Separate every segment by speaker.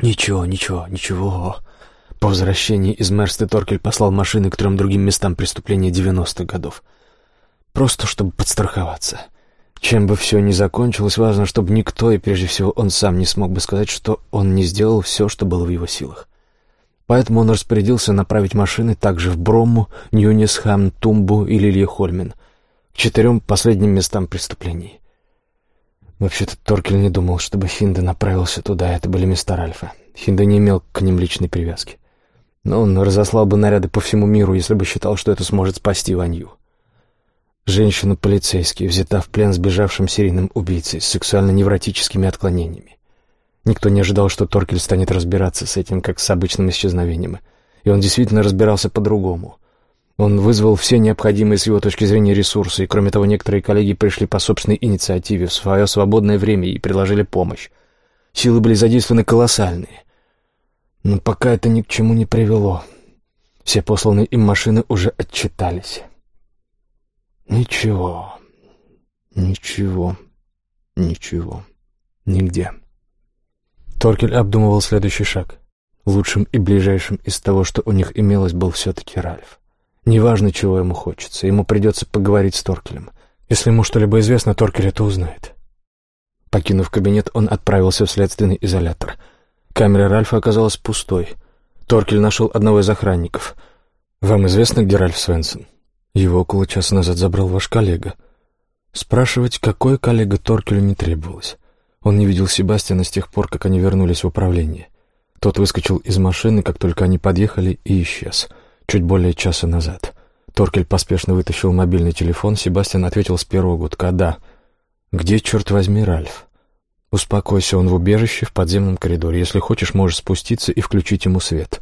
Speaker 1: Ничего, ничего, ничего. По возвращении из Мерсты Торкель послал машины к трем другим местам преступления 90-х годов. Просто чтобы подстраховаться. Чем бы все ни закончилось, важно, чтобы никто, и прежде всего он сам, не смог бы сказать, что он не сделал все, что было в его силах. Поэтому он распорядился направить машины также в Бромму, Ньюнисхам, Тумбу и Лильехольмен, к четырем последним местам преступлений. Вообще-то Торкель не думал, чтобы Хинда направился туда, это были места Ральфа. Хинда не имел к ним личной привязки. Но он разослал бы наряды по всему миру, если бы считал, что это сможет спасти Ванью. Женщина-полицейский, взята в плен сбежавшим серийным убийцей с сексуально-невротическими отклонениями. Никто не ожидал, что Торкель станет разбираться с этим, как с обычным исчезновением. И он действительно разбирался по-другому. Он вызвал все необходимые с его точки зрения ресурсы, и, кроме того, некоторые коллеги пришли по собственной инициативе в свое свободное время и предложили помощь. Силы были задействованы колоссальные. Но пока это ни к чему не привело. Все посланные им машины уже отчитались. Ничего, ничего, ничего, нигде. Торкель обдумывал следующий шаг. Лучшим и ближайшим из того, что у них имелось, был все-таки Ральф. Неважно, чего ему хочется, ему придется поговорить с Торкелем. Если ему что-либо известно, Торкель это узнает. Покинув кабинет, он отправился в следственный изолятор. Камера Ральфа оказалась пустой. Торкель нашел одного из охранников. «Вам известно, где Ральф Свенсон?» Его около часа назад забрал ваш коллега. Спрашивать, какой коллега Торкелю не требовалось. Он не видел Себастьяна с тех пор, как они вернулись в управление. Тот выскочил из машины, как только они подъехали, и исчез. Чуть более часа назад. Торкель поспешно вытащил мобильный телефон. Себастьян ответил с первого гудка «да». «Где, черт возьми, Ральф?» «Успокойся, он в убежище, в подземном коридоре. Если хочешь, можешь спуститься и включить ему свет».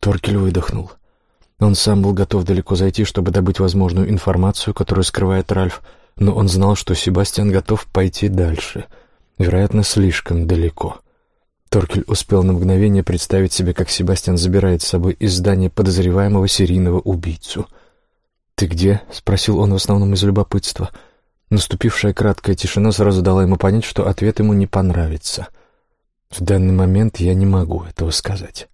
Speaker 1: Торкель выдохнул. Он сам был готов далеко зайти, чтобы добыть возможную информацию, которую скрывает Ральф, но он знал, что Себастьян готов пойти дальше, вероятно, слишком далеко. Торкель успел на мгновение представить себе, как Себастьян забирает с собой из здания подозреваемого серийного убийцу. «Ты где?» — спросил он в основном из любопытства. Наступившая краткая тишина сразу дала ему понять, что ответ ему не понравится. «В данный момент я не могу этого сказать».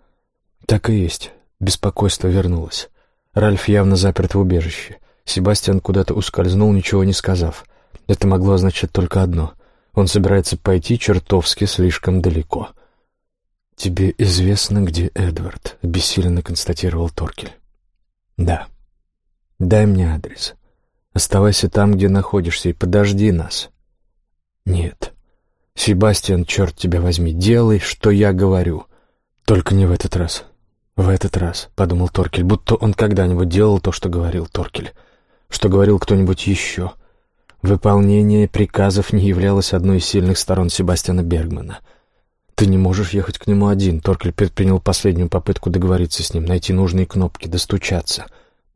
Speaker 1: «Так и есть. Беспокойство вернулось. Ральф явно заперт в убежище. Себастьян куда-то ускользнул, ничего не сказав. Это могло означать только одно. Он собирается пойти чертовски слишком далеко. «Тебе известно, где Эдвард?» — бессиленно констатировал Торкель. «Да. Дай мне адрес. Оставайся там, где находишься, и подожди нас». «Нет. Себастьян, черт тебя возьми, делай, что я говорю. Только не в этот раз. «В этот раз», — подумал Торкель, будто он когда-нибудь делал то, что говорил Торкель, что говорил кто-нибудь еще. Выполнение приказов не являлось одной из сильных сторон Себастьяна Бергмана. «Ты не можешь ехать к нему один», — Торкель предпринял последнюю попытку договориться с ним, найти нужные кнопки, достучаться.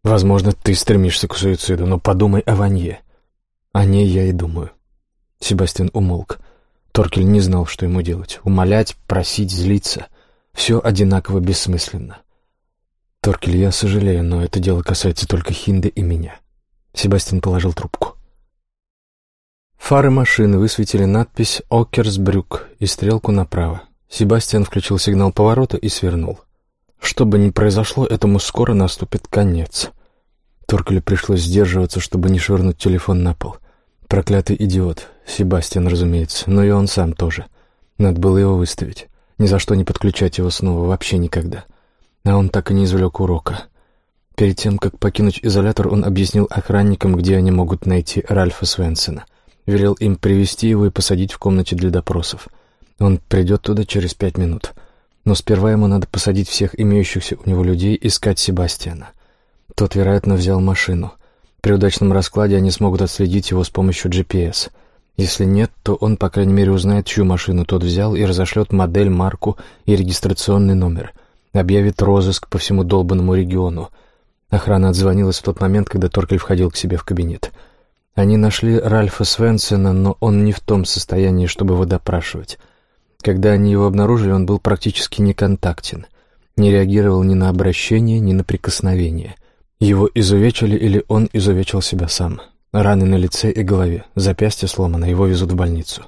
Speaker 1: «Возможно, ты стремишься к суициду, но подумай о Ванье». «О ней я и думаю». Себастьян умолк. Торкель не знал, что ему делать. Умолять, просить, злиться — все одинаково бессмысленно. Торкель, я сожалею, но это дело касается только Хинды и меня. Себастьян положил трубку. Фары машины высветили надпись «Окерсбрюк» и стрелку направо. Себастьян включил сигнал поворота и свернул. Что бы ни произошло, этому скоро наступит конец. Торкелю пришлось сдерживаться, чтобы не швырнуть телефон на пол. Проклятый идиот. Себастьян, разумеется, но и он сам тоже. Надо было его выставить. Ни за что не подключать его снова, вообще никогда. А он так и не извлек урока. Перед тем, как покинуть изолятор, он объяснил охранникам, где они могут найти Ральфа Свенсона. Велел им привести его и посадить в комнате для допросов. Он придет туда через пять минут. Но сперва ему надо посадить всех имеющихся у него людей искать Себастьяна. Тот, вероятно, взял машину. При удачном раскладе они смогут отследить его с помощью GPS — если нет, то он, по крайней мере, узнает, чью машину тот взял и разошлет модель, марку и регистрационный номер. Объявит розыск по всему долбанному региону. Охрана отзвонилась в тот момент, когда Торкель входил к себе в кабинет. Они нашли Ральфа Свенсена, но он не в том состоянии, чтобы его допрашивать. Когда они его обнаружили, он был практически неконтактен. Не реагировал ни на обращение, ни на прикосновение. Его изувечили или он изувечил себя сам. Раны на лице и голове, запястье сломано, его везут в больницу.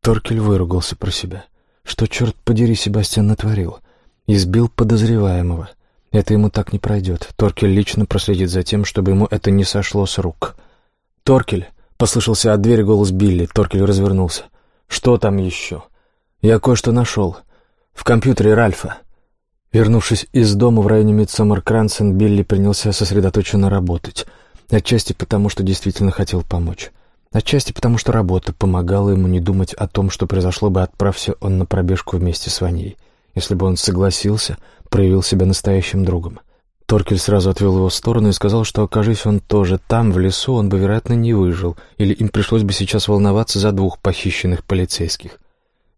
Speaker 1: Торкель выругался про себя. Что, черт подери, Себастьян натворил? Избил подозреваемого. Это ему так не пройдет. Торкель лично проследит за тем, чтобы ему это не сошло с рук. «Торкель!» — послышался от двери голос Билли. Торкель развернулся. «Что там еще?» «Я кое-что нашел. В компьютере Ральфа». Вернувшись из дома в районе Мидсомер Крансен, Билли принялся сосредоточенно работать. Отчасти потому, что действительно хотел помочь. Отчасти потому, что работа помогала ему не думать о том, что произошло бы, отправься он на пробежку вместе с Ваней. Если бы он согласился, проявил себя настоящим другом. Торкель сразу отвел его в сторону и сказал, что, окажись он тоже там, в лесу, он бы, вероятно, не выжил, или им пришлось бы сейчас волноваться за двух похищенных полицейских.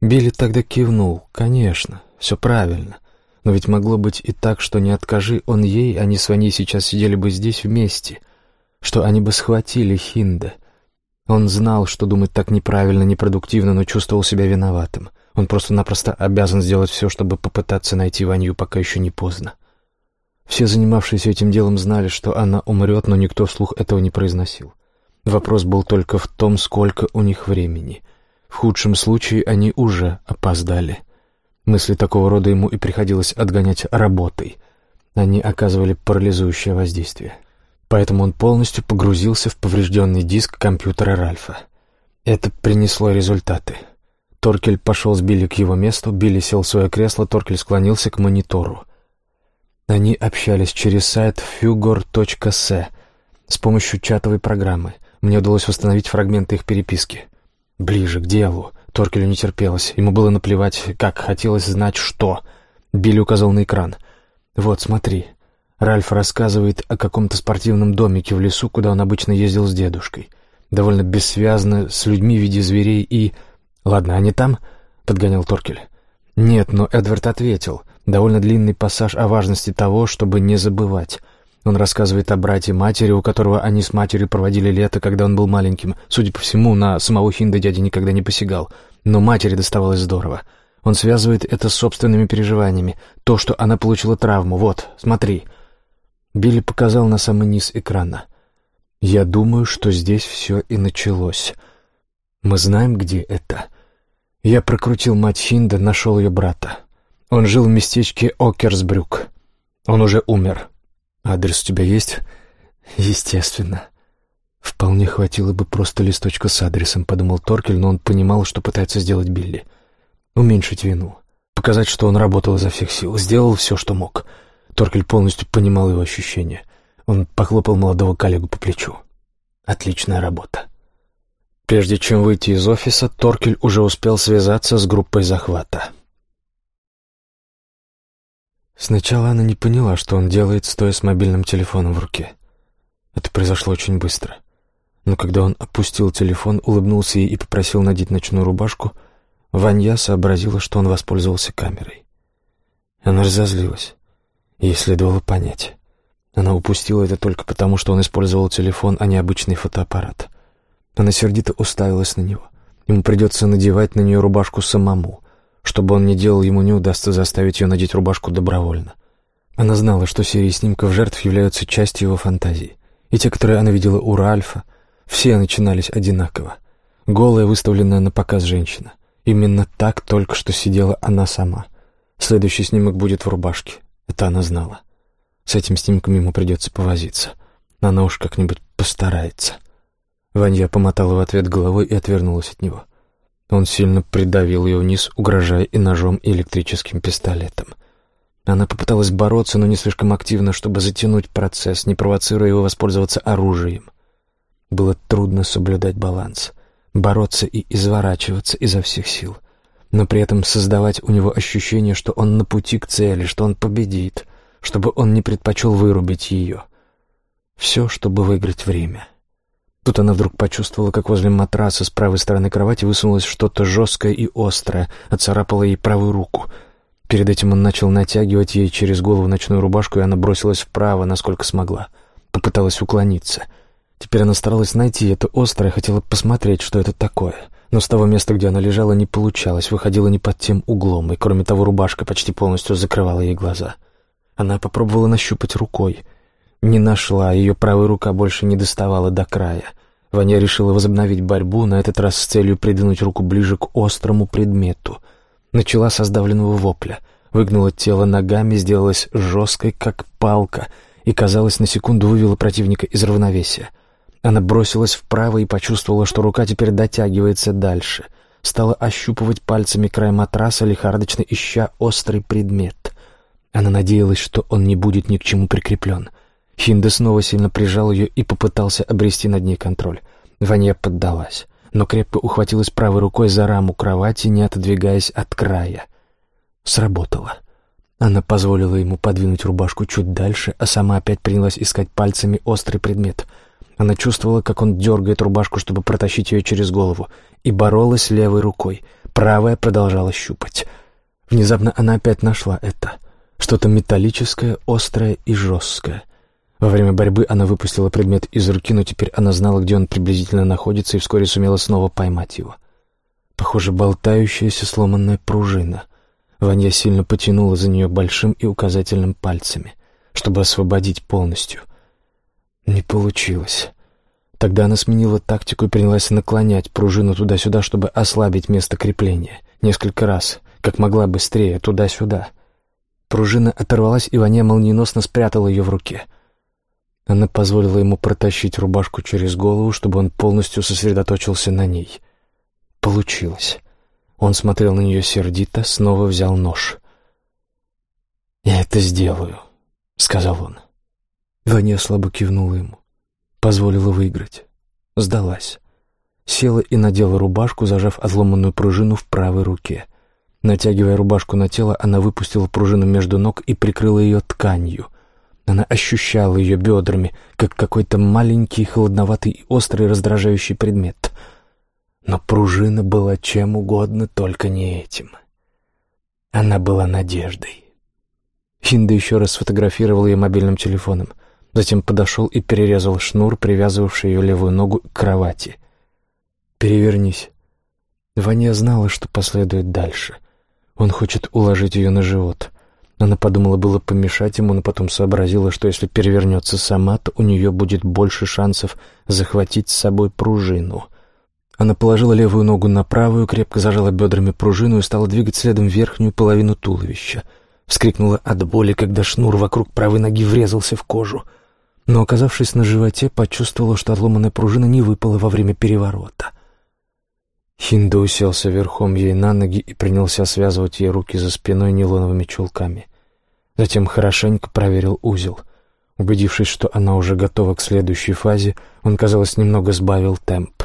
Speaker 1: Билли тогда кивнул. «Конечно, все правильно. Но ведь могло быть и так, что не откажи он ей, они с Ваней сейчас сидели бы здесь вместе, что они бы схватили Хинда». Он знал, что думать так неправильно, непродуктивно, но чувствовал себя виноватым. Он просто-напросто обязан сделать все, чтобы попытаться найти Ванью, пока еще не поздно. Все занимавшиеся этим делом знали, что она умрет, но никто вслух этого не произносил. Вопрос был только в том, сколько у них времени. В худшем случае они уже опоздали. Мысли такого рода ему и приходилось отгонять работой. Они оказывали парализующее воздействие. Поэтому он полностью погрузился в поврежденный диск компьютера Ральфа. Это принесло результаты. Торкель пошел с Билли к его месту, Билли сел в свое кресло, Торкель склонился к монитору. Они общались через сайт fugor.se с помощью чатовой программы. Мне удалось восстановить фрагменты их переписки. Ближе к делу. Торкелю не терпелось. Ему было наплевать, как хотелось знать, что. Билли указал на экран. «Вот, смотри. Ральф рассказывает о каком-то спортивном домике в лесу, куда он обычно ездил с дедушкой. Довольно бессвязно, с людьми в виде зверей и... Ладно, они там?» — подгонял Торкель. «Нет, но Эдвард ответил. Довольно длинный пассаж о важности того, чтобы не забывать. Он рассказывает о брате матери, у которого они с матерью проводили лето, когда он был маленьким. Судя по всему, на самого Хинда дядя никогда не посягал. Но матери доставалось здорово. Он связывает это с собственными переживаниями. То, что она получила травму. Вот, смотри. Билли показал на самый низ экрана. «Я думаю, что здесь все и началось. Мы знаем, где это. Я прокрутил мать Хинда, нашел ее брата. Он жил в местечке Окерсбрюк. Он уже умер. Адрес у тебя есть? Естественно. Вполне хватило бы просто листочка с адресом, подумал Торкель, но он понимал, что пытается сделать Билли. Уменьшить вину. Показать, что он работал изо всех сил. Сделал все, что мог. — Торкель полностью понимал его ощущения. Он похлопал молодого коллегу по плечу. «Отличная работа». Прежде чем выйти из офиса, Торкель уже успел связаться с группой захвата. Сначала она не поняла, что он делает, стоя с мобильным телефоном в руке. Это произошло очень быстро. Но когда он опустил телефон, улыбнулся ей и попросил надеть ночную рубашку, Ванья сообразила, что он воспользовался камерой. Она разозлилась. Ей следовало понять. Она упустила это только потому, что он использовал телефон, а не обычный фотоаппарат. Она сердито уставилась на него. Ему придется надевать на нее рубашку самому. Что бы он ни делал, ему не удастся заставить ее надеть рубашку добровольно. Она знала, что серии снимков жертв являются частью его фантазии. И те, которые она видела у Ральфа, все начинались одинаково. Голая, выставленная на показ женщина. Именно так только что сидела она сама. Следующий снимок будет в рубашке. Это она знала. С этим снимком ему придется повозиться. Она уж как-нибудь постарается. Ванья помотала в ответ головой и отвернулась от него. Он сильно придавил ее вниз, угрожая и ножом, и электрическим пистолетом. Она попыталась бороться, но не слишком активно, чтобы затянуть процесс, не провоцируя его воспользоваться оружием. Было трудно соблюдать баланс, бороться и изворачиваться изо всех сил — но при этом создавать у него ощущение, что он на пути к цели, что он победит, чтобы он не предпочел вырубить ее. Все, чтобы выиграть время. Тут она вдруг почувствовала, как возле матраса с правой стороны кровати высунулось что-то жесткое и острое, отцарапало ей правую руку. Перед этим он начал натягивать ей через голову ночную рубашку, и она бросилась вправо, насколько смогла. Попыталась уклониться. Теперь она старалась найти это острое, хотела посмотреть, что это такое — но с того места, где она лежала, не получалось, выходила не под тем углом, и, кроме того, рубашка почти полностью закрывала ей глаза. Она попробовала нащупать рукой. Не нашла, ее правая рука больше не доставала до края. Ваня решила возобновить борьбу, на этот раз с целью придвинуть руку ближе к острому предмету. Начала со сдавленного вопля, выгнула тело ногами, сделалась жесткой, как палка, и, казалось, на секунду вывела противника из равновесия. Она бросилась вправо и почувствовала, что рука теперь дотягивается дальше. Стала ощупывать пальцами край матраса, лихорадочно ища острый предмет. Она надеялась, что он не будет ни к чему прикреплен. Хинда снова сильно прижал ее и попытался обрести над ней контроль. Ваня поддалась, но крепко ухватилась правой рукой за раму кровати, не отодвигаясь от края. Сработало. Она позволила ему подвинуть рубашку чуть дальше, а сама опять принялась искать пальцами острый предмет. Она чувствовала, как он дергает рубашку, чтобы протащить ее через голову, и боролась левой рукой. Правая продолжала щупать. Внезапно она опять нашла это. Что-то металлическое, острое и жесткое. Во время борьбы она выпустила предмет из руки, но теперь она знала, где он приблизительно находится, и вскоре сумела снова поймать его. Похоже, болтающаяся сломанная пружина. Ваня сильно потянула за нее большим и указательным пальцами, чтобы освободить полностью. Не получилось. Тогда она сменила тактику и принялась наклонять пружину туда-сюда, чтобы ослабить место крепления. Несколько раз, как могла быстрее, туда-сюда. Пружина оторвалась, и Ваня молниеносно спрятала ее в руке — она позволила ему протащить рубашку через голову, чтобы он полностью сосредоточился на ней. Получилось. Он смотрел на нее сердито, снова взял нож. «Я это сделаю», — сказал он. Ваня слабо кивнула ему. Позволила выиграть. Сдалась. Села и надела рубашку, зажав отломанную пружину в правой руке. Натягивая рубашку на тело, она выпустила пружину между ног и прикрыла ее тканью — она ощущала ее бедрами, как какой-то маленький, холодноватый и острый раздражающий предмет. Но пружина была чем угодно, только не этим. Она была надеждой. Хинда еще раз сфотографировал ее мобильным телефоном. Затем подошел и перерезал шнур, привязывавший ее левую ногу к кровати. «Перевернись». Ваня знала, что последует дальше. Он хочет уложить ее на живот. Она подумала было помешать ему, но потом сообразила, что если перевернется сама, то у нее будет больше шансов захватить с собой пружину. Она положила левую ногу на правую, крепко зажала бедрами пружину и стала двигать следом верхнюю половину туловища. Вскрикнула от боли, когда шнур вокруг правой ноги врезался в кожу. Но, оказавшись на животе, почувствовала, что отломанная пружина не выпала во время переворота. Хинда уселся верхом ей на ноги и принялся связывать ей руки за спиной нейлоновыми чулками. Затем хорошенько проверил узел. Убедившись, что она уже готова к следующей фазе, он, казалось, немного сбавил темп.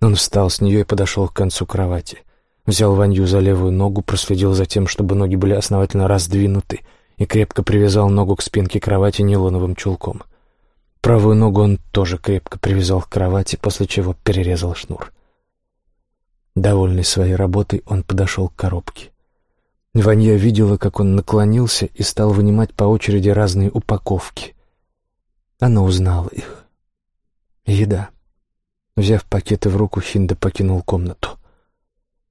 Speaker 1: Он встал с нее и подошел к концу кровати. Взял Ванью за левую ногу, проследил за тем, чтобы ноги были основательно раздвинуты, и крепко привязал ногу к спинке кровати нейлоновым чулком. Правую ногу он тоже крепко привязал к кровати, после чего перерезал шнур. Довольный своей работой, он подошел к коробке. Ванья видела, как он наклонился и стал вынимать по очереди разные упаковки. Она узнала их. Еда. Взяв пакеты в руку, Хинда покинул комнату.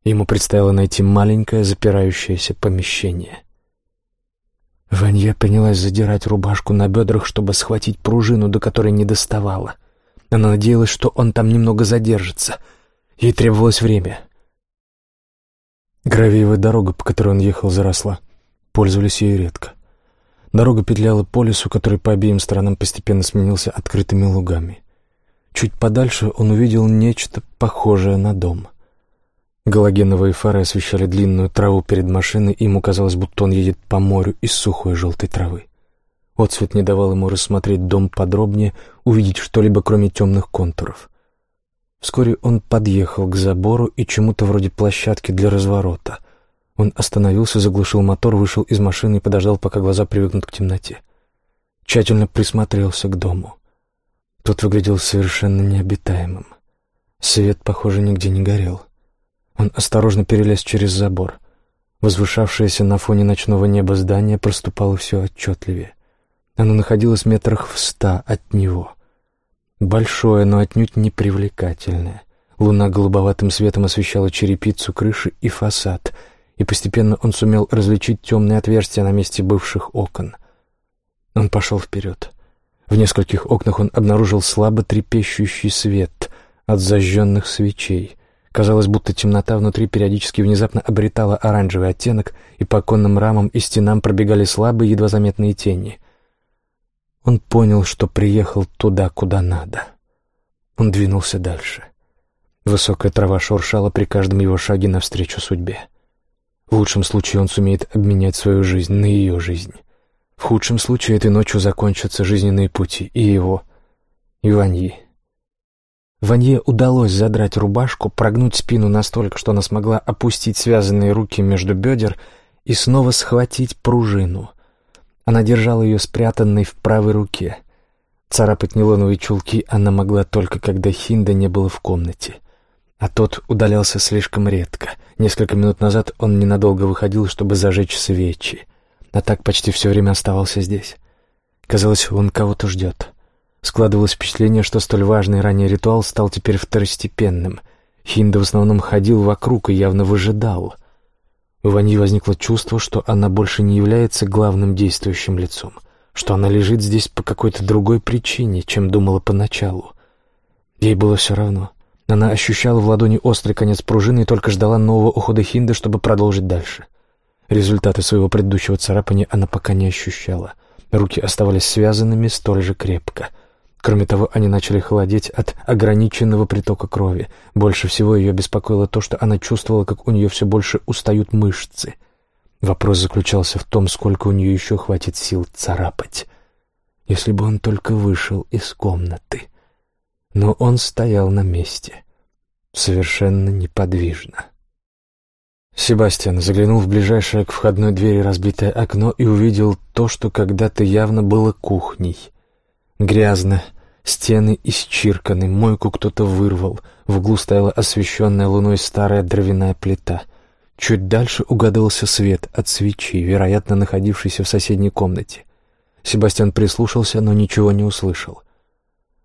Speaker 1: Ему предстояло найти маленькое запирающееся помещение. Ванья принялась задирать рубашку на бедрах, чтобы схватить пружину, до которой не доставала. Она надеялась, что он там немного задержится. Ей требовалось время — Гравиевая дорога, по которой он ехал, заросла. Пользовались ею редко. Дорога петляла по лесу, который по обеим сторонам постепенно сменился открытыми лугами. Чуть подальше он увидел нечто похожее на дом. Галогеновые фары освещали длинную траву перед машиной, и ему казалось, будто он едет по морю из сухой желтой травы. Отцвет не давал ему рассмотреть дом подробнее, увидеть что-либо, кроме темных контуров. Вскоре он подъехал к забору и чему-то вроде площадки для разворота. Он остановился, заглушил мотор, вышел из машины и подождал, пока глаза привыкнут к темноте. Тщательно присмотрелся к дому. Тот выглядел совершенно необитаемым. Свет, похоже, нигде не горел. Он осторожно перелез через забор. Возвышавшееся на фоне ночного неба здание проступало все отчетливее. Оно находилось метрах в ста от него — Большое, но отнюдь не привлекательное. Луна голубоватым светом освещала черепицу крыши и фасад, и постепенно он сумел различить темные отверстия на месте бывших окон. Он пошел вперед. В нескольких окнах он обнаружил слабо трепещущий свет от зажженных свечей, Казалось, будто темнота внутри периодически внезапно обретала оранжевый оттенок, и по оконным рамам и стенам пробегали слабые, едва заметные тени. Он понял, что приехал туда, куда надо. Он двинулся дальше. Высокая трава шуршала при каждом его шаге навстречу судьбе. В лучшем случае он сумеет обменять свою жизнь на ее жизнь. В худшем случае этой ночью закончатся жизненные пути и его, и Ваньи. Ванье удалось задрать рубашку, прогнуть спину настолько, что она смогла опустить связанные руки между бедер и снова схватить пружину. Она держала ее спрятанной в правой руке. Царапать нейлоновые чулки она могла только, когда Хинда не было в комнате. А тот удалялся слишком редко. Несколько минут назад он ненадолго выходил, чтобы зажечь свечи. А так почти все время оставался здесь. Казалось, он кого-то ждет. Складывалось впечатление, что столь важный ранее ритуал стал теперь второстепенным. Хинда в основном ходил вокруг и явно выжидал. У Ваньи возникло чувство, что она больше не является главным действующим лицом, что она лежит здесь по какой-то другой причине, чем думала поначалу. Ей было все равно. Она ощущала в ладони острый конец пружины и только ждала нового ухода Хинда, чтобы продолжить дальше. Результаты своего предыдущего царапания она пока не ощущала. Руки оставались связанными столь же крепко — Кроме того, они начали холодеть от ограниченного притока крови. Больше всего ее беспокоило то, что она чувствовала, как у нее все больше устают мышцы. Вопрос заключался в том, сколько у нее еще хватит сил царапать. Если бы он только вышел из комнаты. Но он стоял на месте, совершенно неподвижно. Себастьян заглянул в ближайшее к входной двери разбитое окно и увидел то, что когда-то явно было кухней. Грязно, Стены исчирканы, мойку кто-то вырвал. В углу стояла освещенная луной старая дровяная плита. Чуть дальше угадывался свет от свечи, вероятно, находившейся в соседней комнате. Себастьян прислушался, но ничего не услышал.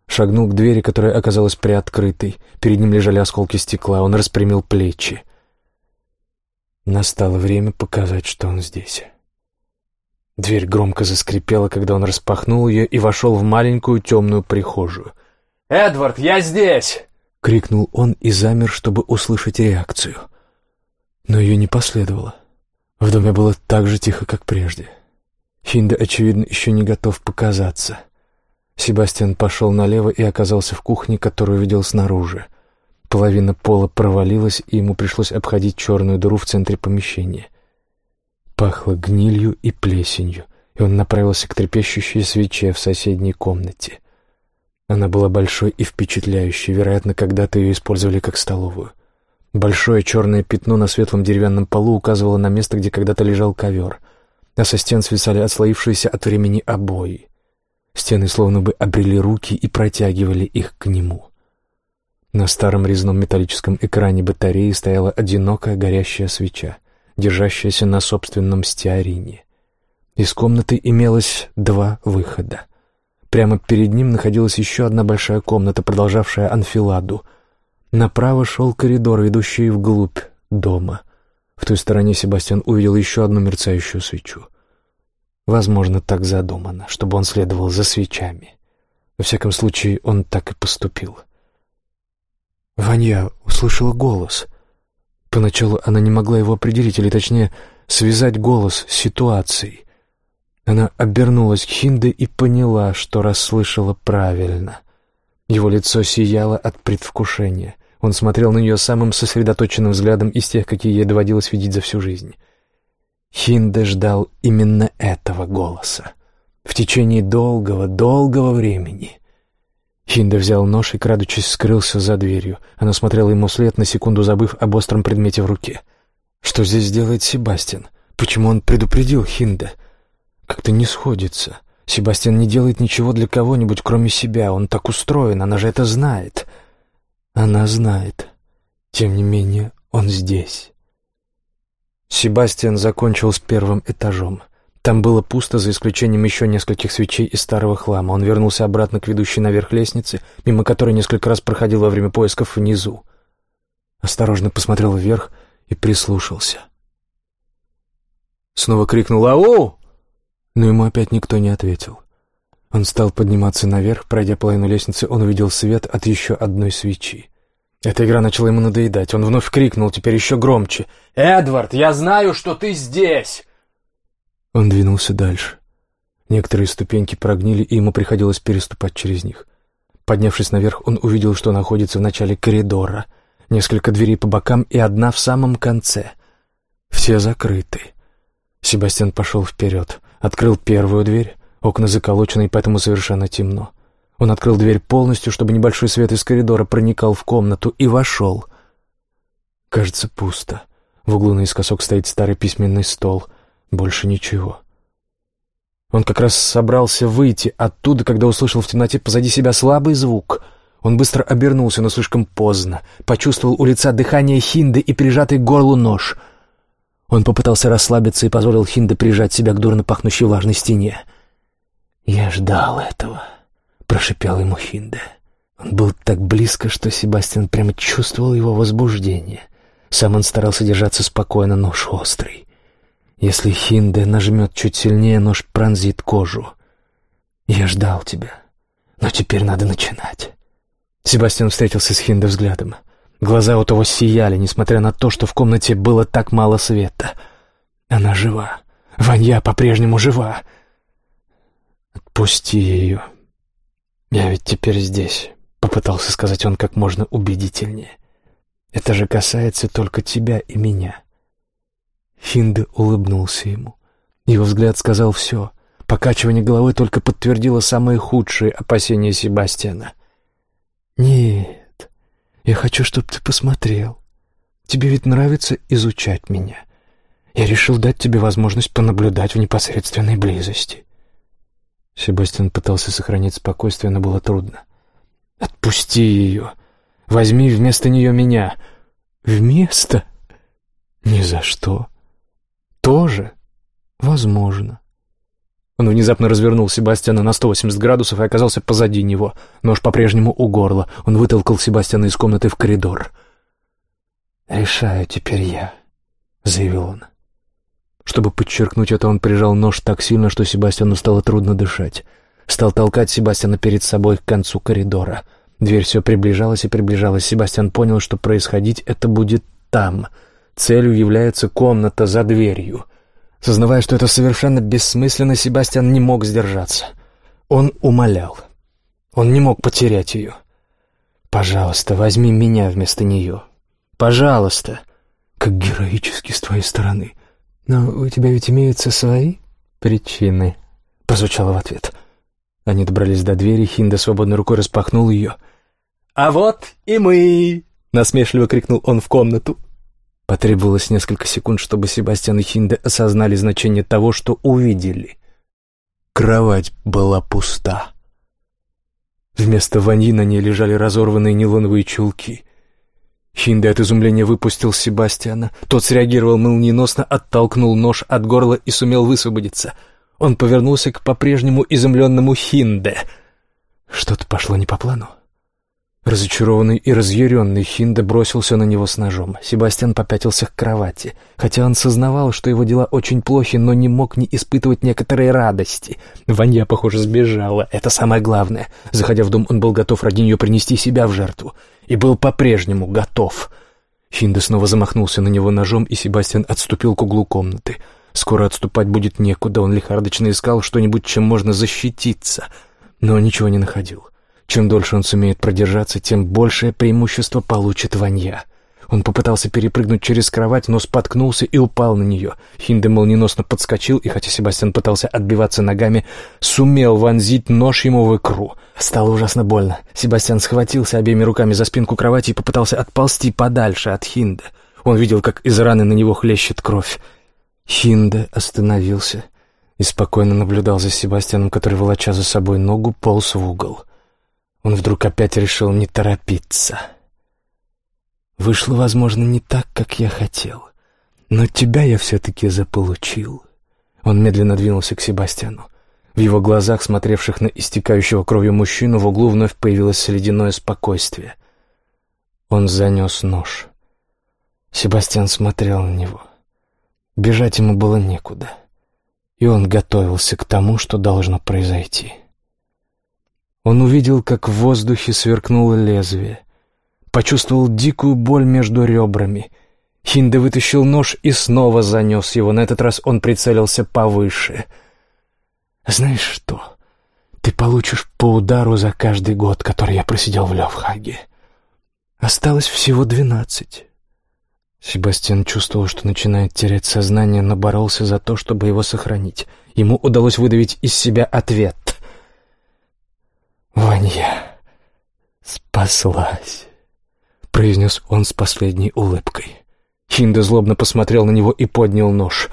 Speaker 1: Шагнул к двери, которая оказалась приоткрытой. Перед ним лежали осколки стекла. Он распрямил плечи. Настало время показать, что он здесь. Дверь громко заскрипела, когда он распахнул ее и вошел в маленькую темную прихожую. «Эдвард, я здесь!» — крикнул он и замер, чтобы услышать реакцию. Но ее не последовало. В доме было так же тихо, как прежде. Хинда, очевидно, еще не готов показаться. Себастьян пошел налево и оказался в кухне, которую видел снаружи. Половина пола провалилась, и ему пришлось обходить черную дыру в центре помещения — Пахло гнилью и плесенью, и он направился к трепещущей свече в соседней комнате. Она была большой и впечатляющей, вероятно, когда-то ее использовали как столовую. Большое черное пятно на светлом деревянном полу указывало на место, где когда-то лежал ковер, а со стен свисали отслоившиеся от времени обои. Стены словно бы обрели руки и протягивали их к нему. На старом резном металлическом экране батареи стояла одинокая горящая свеча держащаяся на собственном стеарине. Из комнаты имелось два выхода. Прямо перед ним находилась еще одна большая комната, продолжавшая анфиладу. Направо шел коридор, ведущий вглубь дома. В той стороне Себастьян увидел еще одну мерцающую свечу. Возможно, так задумано, чтобы он следовал за свечами. Во всяком случае, он так и поступил. Ваня услышала голос — Поначалу она не могла его определить, или точнее, связать голос с ситуацией. Она обернулась к Хинде и поняла, что расслышала правильно. Его лицо сияло от предвкушения. Он смотрел на нее самым сосредоточенным взглядом из тех, какие ей доводилось видеть за всю жизнь. Хинде ждал именно этого голоса. В течение долгого, долгого времени. Хинда взял нож и, крадучись, скрылся за дверью. Она смотрела ему вслед, на секунду забыв об остром предмете в руке. Что здесь делает Себастьян? Почему он предупредил Хинда? Как-то не сходится. Себастьян не делает ничего для кого-нибудь, кроме себя. Он так устроен, она же это знает. Она знает. Тем не менее, он здесь. Себастьян закончил с первым этажом. Там было пусто, за исключением еще нескольких свечей из старого хлама. Он вернулся обратно к ведущей наверх лестнице, мимо которой несколько раз проходил во время поисков внизу. Осторожно посмотрел вверх и прислушался. Снова крикнул «Ау!», но ему опять никто не ответил. Он стал подниматься наверх, пройдя половину лестницы, он увидел свет от еще одной свечи. Эта игра начала ему надоедать. Он вновь крикнул, теперь еще громче. «Эдвард, я знаю, что ты здесь!» Он двинулся дальше. Некоторые ступеньки прогнили, и ему приходилось переступать через них. Поднявшись наверх, он увидел, что находится в начале коридора. Несколько дверей по бокам и одна в самом конце. Все закрыты. Себастьян пошел вперед, открыл первую дверь. Окна заколочены, поэтому совершенно темно. Он открыл дверь полностью, чтобы небольшой свет из коридора проникал в комнату, и вошел. Кажется, пусто. В углу наискосок стоит старый письменный стол. Больше ничего. Он как раз собрался выйти оттуда, когда услышал в темноте позади себя слабый звук. Он быстро обернулся, но слишком поздно. Почувствовал у лица дыхание Хинды и прижатый к горлу нож. Он попытался расслабиться и позволил Хинде прижать себя к дурно пахнущей влажной стене. «Я ждал этого», — прошипел ему Хинде. Он был так близко, что Себастьян прямо чувствовал его возбуждение. Сам он старался держаться спокойно, нож острый. Если Хинде нажмет чуть сильнее, нож пронзит кожу. Я ждал тебя, но теперь надо начинать. Себастьян встретился с Хинде взглядом. Глаза у того сияли, несмотря на то, что в комнате было так мало света. Она жива. Ванья по-прежнему жива. Отпусти ее. Я ведь теперь здесь, — попытался сказать он как можно убедительнее. Это же касается только тебя и меня. Хинде улыбнулся ему. Его взгляд сказал все. Покачивание головы только подтвердило самые худшие опасения Себастьяна. «Нет, я хочу, чтобы ты посмотрел. Тебе ведь нравится изучать меня. Я решил дать тебе возможность понаблюдать в непосредственной близости». Себастьян пытался сохранить спокойствие, но было трудно. «Отпусти ее. Возьми вместо нее меня». «Вместо?» «Ни за что». Тоже возможно. Он внезапно развернул Себастьяна на 180 градусов и оказался позади него. Нож по-прежнему у горла. Он вытолкал Себастьяна из комнаты в коридор. «Решаю теперь я», — заявил он. Чтобы подчеркнуть это, он прижал нож так сильно, что Себастьяну стало трудно дышать. Стал толкать Себастьяна перед собой к концу коридора. Дверь все приближалась и приближалась. Себастьян понял, что происходить это будет там — Целью является комната за дверью. Сознавая, что это совершенно бессмысленно, Себастьян не мог сдержаться. Он умолял. Он не мог потерять ее. «Пожалуйста, возьми меня вместо нее. Пожалуйста!» «Как героически с твоей стороны!» «Но у тебя ведь имеются свои причины», — прозвучало в ответ. Они добрались до двери, Хинда свободной рукой распахнул ее. «А вот и мы!» — насмешливо крикнул он в комнату. Потребовалось несколько секунд, чтобы Себастьян и Хинде осознали значение того, что увидели. Кровать была пуста. Вместо ваньи на ней лежали разорванные нейлоновые чулки. Хинде от изумления выпустил Себастьяна. Тот среагировал молниеносно, оттолкнул нож от горла и сумел высвободиться. Он повернулся к по-прежнему изумленному Хинде. Что-то пошло не по плану. Разочарованный и разъяренный Хинда бросился на него с ножом. Себастьян попятился к кровати. Хотя он сознавал, что его дела очень плохи, но не мог не испытывать некоторой радости. Ванья, похоже, сбежала. Это самое главное. Заходя в дом, он был готов ради нее принести себя в жертву. И был по-прежнему готов. Хинда снова замахнулся на него ножом, и Себастьян отступил к углу комнаты. Скоро отступать будет некуда. Он лихорадочно искал что-нибудь, чем можно защититься. Но ничего не находил. Чем дольше он сумеет продержаться, тем большее преимущество получит Ванья. Он попытался перепрыгнуть через кровать, но споткнулся и упал на нее. Хинде молниеносно подскочил, и хотя Себастьян пытался отбиваться ногами, сумел вонзить нож ему в икру. Стало ужасно больно. Себастьян схватился обеими руками за спинку кровати и попытался отползти подальше от Хинде. Он видел, как из раны на него хлещет кровь. Хинде остановился и спокойно наблюдал за Себастьяном, который, волоча за собой ногу, полз в угол. Он вдруг опять решил не торопиться. Вышло, возможно, не так, как я хотел. Но тебя я все-таки заполучил. Он медленно двинулся к Себастьяну. В его глазах, смотревших на истекающего кровью мужчину, в углу вновь появилось ледяное спокойствие. Он занес нож. Себастьян смотрел на него. Бежать ему было некуда. И он готовился к тому, что должно произойти. Он увидел, как в воздухе сверкнуло лезвие. почувствовал дикую боль между ребрами. Хинде вытащил нож и снова занес его. На этот раз он прицелился повыше. «Знаешь что? Ты получишь по удару за каждый год, который я просидел в Левхаге. Осталось всего двенадцать». Себастьян чувствовал, что начинает терять сознание, но боролся за то, чтобы его сохранить. Ему удалось выдавить из себя ответ. «Ванья спаслась», — произнес он с последней улыбкой. Хинда злобно посмотрел на него и поднял нож.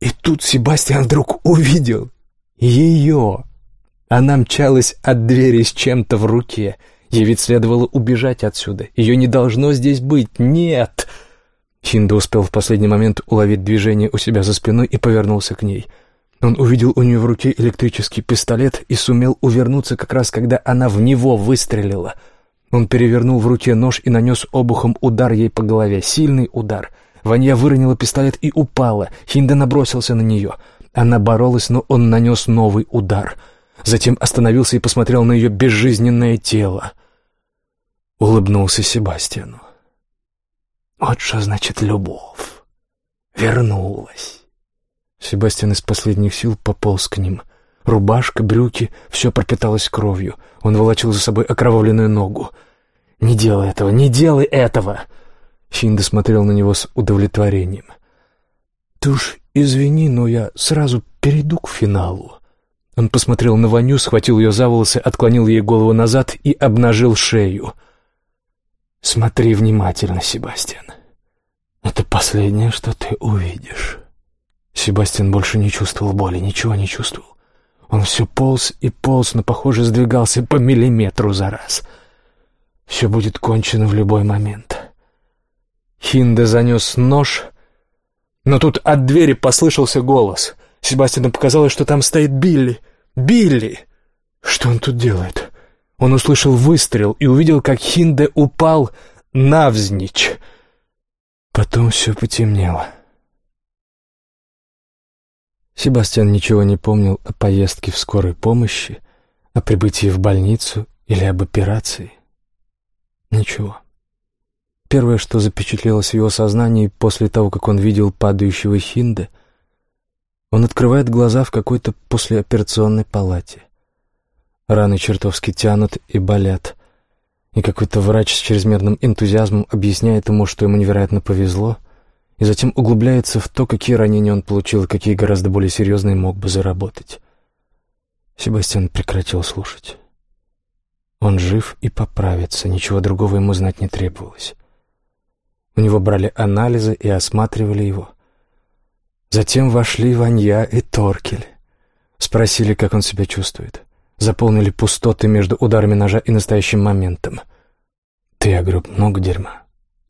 Speaker 1: И тут Себастьян вдруг увидел ее. Она мчалась от двери с чем-то в руке. Ей ведь следовало убежать отсюда. Ее не должно здесь быть. Нет! Хинда успел в последний момент уловить движение у себя за спиной и повернулся к ней. Он увидел у нее в руке электрический пистолет и сумел увернуться как раз, когда она в него выстрелила. Он перевернул в руке нож и нанес обухом удар ей по голове. Сильный удар. Ванья выронила пистолет и упала. Хинда набросился на нее. Она боролась, но он нанес новый удар. Затем остановился и посмотрел на ее безжизненное тело. Улыбнулся Себастьяну. Вот что значит любовь. Вернулась. Себастьян из последних сил пополз к ним. Рубашка, брюки — все пропиталось кровью. Он волочил за собой окровавленную ногу. «Не делай этого! Не делай этого!» Хинда смотрел на него с удовлетворением. «Ты уж извини, но я сразу перейду к финалу». Он посмотрел на Ваню, схватил ее за волосы, отклонил ей голову назад и обнажил шею. Смотри внимательно, Себастьян. Это последнее, что ты увидишь. Себастьян больше не чувствовал боли, ничего не чувствовал. Он все полз и полз, но, похоже, сдвигался по миллиметру за раз. Все будет кончено в любой момент. Хинде занес нож, но тут от двери послышался голос. Себастьяну показалось, что там стоит Билли. «Билли!» Что он тут делает? Он услышал выстрел и увидел, как Хинде упал навзничь. Потом все потемнело. Себастьян ничего не помнил о поездке в скорой помощи, о прибытии в больницу или об операции. Ничего. Первое, что запечатлелось в его сознании после того, как он видел падающего Хинде, он открывает глаза в какой-то послеоперационной палате. Раны чертовски тянут и болят. И какой-то врач с чрезмерным энтузиазмом объясняет ему, что ему невероятно повезло, и затем углубляется в то, какие ранения он получил и какие гораздо более серьезные мог бы заработать. Себастьян прекратил слушать. Он жив и поправится, ничего другого ему знать не требовалось. У него брали анализы и осматривали его. Затем вошли Ванья и Торкель. Спросили, как он себя чувствует заполнили пустоты между ударами ножа и настоящим моментом. «Ты огреб много дерьма», —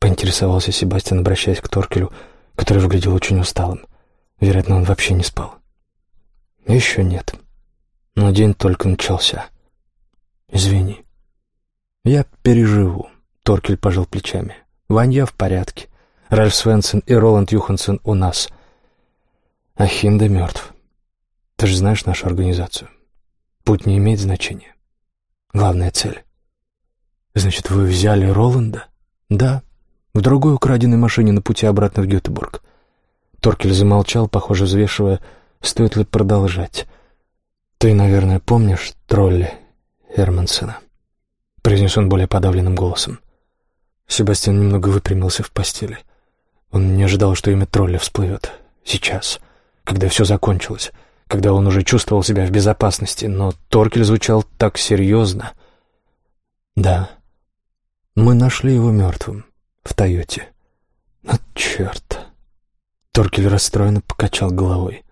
Speaker 1: поинтересовался Себастьян, обращаясь к Торкелю, который выглядел очень усталым. Вероятно, он вообще не спал. «Еще нет. Но день только начался. Извини. Я переживу», — Торкель пожал плечами. «Ванья в порядке. Ральф Свенсен и Роланд Юхансон у нас. А Хинда мертв. Ты же знаешь нашу организацию?» Путь не имеет значения. Главная цель. Значит, вы взяли Роланда? Да. В другой украденной машине на пути обратно в Гетеборг. Торкель замолчал, похоже, взвешивая, стоит ли продолжать. Ты, наверное, помнишь тролля Эрмансена? Произнес он более подавленным голосом. Себастьян немного выпрямился в постели. Он не ожидал, что имя тролля всплывет. Сейчас, когда все закончилось когда он уже чувствовал себя в безопасности, но Торкель звучал так серьезно. «Да, мы нашли его мертвым в Тойоте». «Ну, черт!» Торкель расстроенно покачал головой.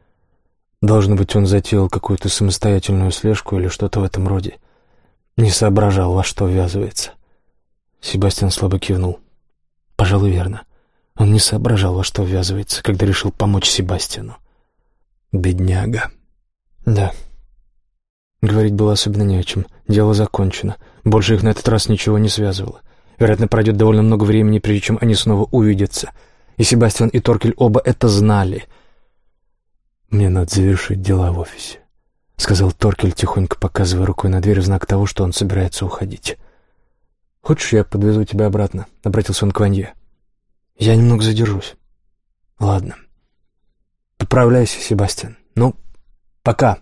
Speaker 1: Должно быть, он затеял какую-то самостоятельную слежку или что-то в этом роде. Не соображал, во что ввязывается. Себастьян слабо кивнул. Пожалуй, верно. Он не соображал, во что ввязывается, когда решил помочь Себастьяну. Бедняга. Да. Говорить было особенно не о чем. Дело закончено. Больше их на этот раз ничего не связывало. Вероятно, пройдет довольно много времени, прежде чем они снова увидятся. И Себастьян и Торкель оба это знали. «Мне надо завершить дела в офисе», — сказал Торкель, тихонько показывая рукой на дверь в знак того, что он собирается уходить. «Хочешь, я подвезу тебя обратно?» — обратился он к Ванье. «Я немного задержусь». «Ладно. Поправляйся, Себастьян. Ну, пока».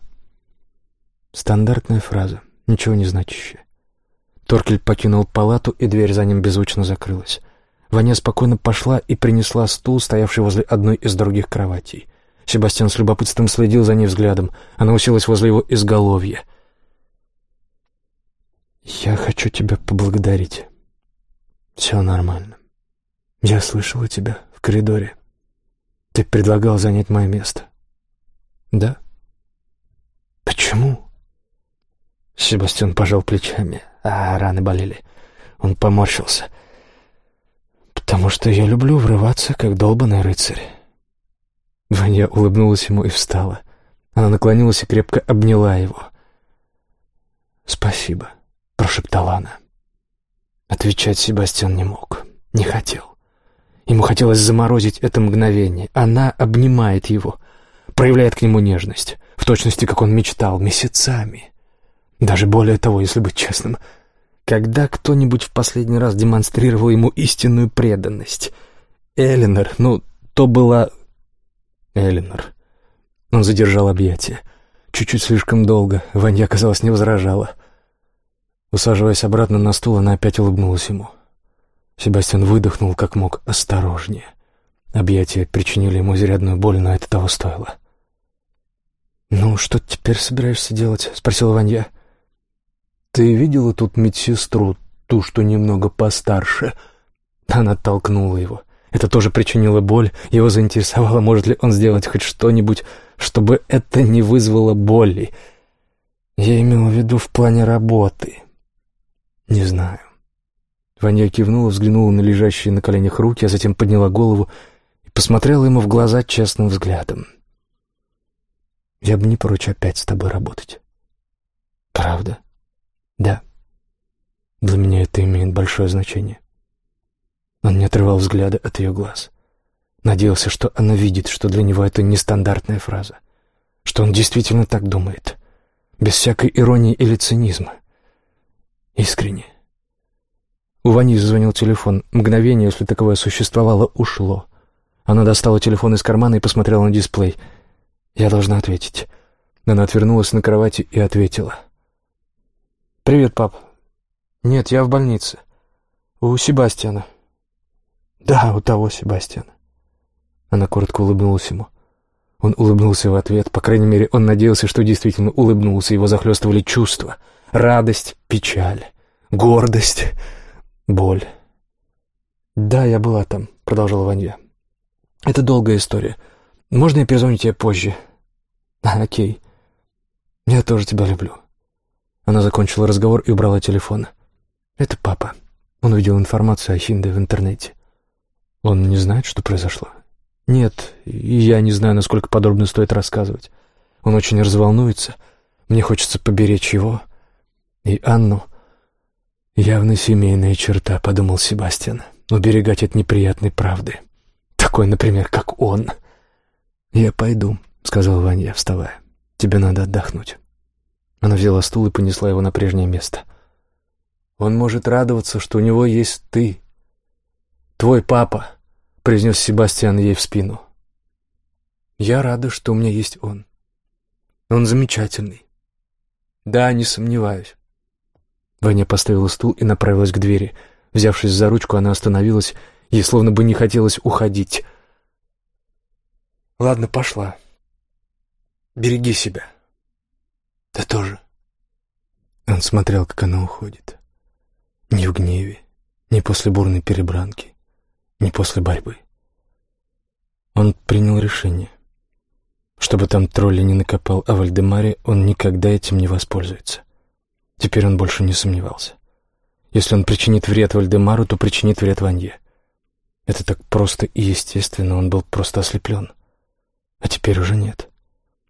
Speaker 1: Стандартная фраза, ничего не значащая. Торкель покинул палату, и дверь за ним беззвучно закрылась. Ваня спокойно пошла и принесла стул, стоявший возле одной из других кроватей. Себастьян с любопытством следил за ней взглядом. Она уселась возле его изголовья. «Я хочу тебя поблагодарить. Все нормально. Я слышала тебя в коридоре. Ты предлагал занять мое место. Да? Почему?» Себастьян пожал плечами, а раны болели. Он поморщился. «Потому что я люблю врываться, как долбанный рыцарь». Ваня улыбнулась ему и встала. Она наклонилась и крепко обняла его. «Спасибо», — прошептала она. Отвечать Себастьян не мог, не хотел. Ему хотелось заморозить это мгновение. Она обнимает его, проявляет к нему нежность, в точности, как он мечтал, месяцами. Даже более того, если быть честным, когда кто-нибудь в последний раз демонстрировал ему истинную преданность? Эленор, ну, то была Элинор. Он задержал объятия. Чуть-чуть слишком долго. Ванья, казалось, не возражала. Усаживаясь обратно на стул, она опять улыбнулась ему. Себастьян выдохнул как мог осторожнее. Объятия причинили ему изрядную боль, но это того стоило. «Ну, что теперь собираешься делать?» — спросила Ванья. «Ты видела тут медсестру, ту, что немного постарше?» Она толкнула его. Это тоже причинило боль. Его заинтересовало, может ли он сделать хоть что-нибудь, чтобы это не вызвало боли. Я имел в виду в плане работы. Не знаю. Ваня кивнула, взглянула на лежащие на коленях руки, а затем подняла голову и посмотрела ему в глаза честным взглядом. «Я бы не прочь опять с тобой работать». «Правда?» «Да. Для меня это имеет большое значение». Он не отрывал взгляда от ее глаз. Надеялся, что она видит, что для него это нестандартная фраза. Что он действительно так думает. Без всякой иронии или цинизма. Искренне. У Вани зазвонил телефон. Мгновение, если таковое существовало, ушло. Она достала телефон из кармана и посмотрела на дисплей. «Я должна ответить». Она отвернулась на кровати и ответила. «Привет, пап. Нет, я в больнице. У Себастьяна. «Да, у того Себастьяна». Она коротко улыбнулась ему. Он улыбнулся в ответ. По крайней мере, он надеялся, что действительно улыбнулся. Его захлестывали чувства. Радость, печаль, гордость, боль. «Да, я была там», — продолжала Ванья. «Это долгая история. Можно я перезвоню тебе позже?» «А, окей. Я тоже тебя люблю». Она закончила разговор и убрала телефон. «Это папа. Он увидел информацию о Хинде в интернете. Он не знает, что произошло? Нет, я не знаю, насколько подробно стоит рассказывать. Он очень разволнуется. Мне хочется поберечь его и Анну. Явно семейная черта, подумал Себастьян. Уберегать от неприятной правды. Такой, например, как он. Я пойду, сказал Ваня, вставая. Тебе надо отдохнуть. Она взяла стул и понесла его на прежнее место. Он может радоваться, что у него есть ты, «Твой папа», — произнес Себастьян ей в спину. «Я рада, что у меня есть он. Он замечательный». «Да, не сомневаюсь». Ваня поставила стул и направилась к двери. Взявшись за ручку, она остановилась, ей словно бы не хотелось уходить. «Ладно, пошла. Береги себя. Ты тоже». Он смотрел, как она уходит. Не в гневе, не после бурной перебранки не после борьбы. Он принял решение. Чтобы там тролли не накопал о Вальдемаре, он никогда этим не воспользуется. Теперь он больше не сомневался. Если он причинит вред Вальдемару, то причинит вред Ванье. Это так просто и естественно, он был просто ослеплен. А теперь уже нет.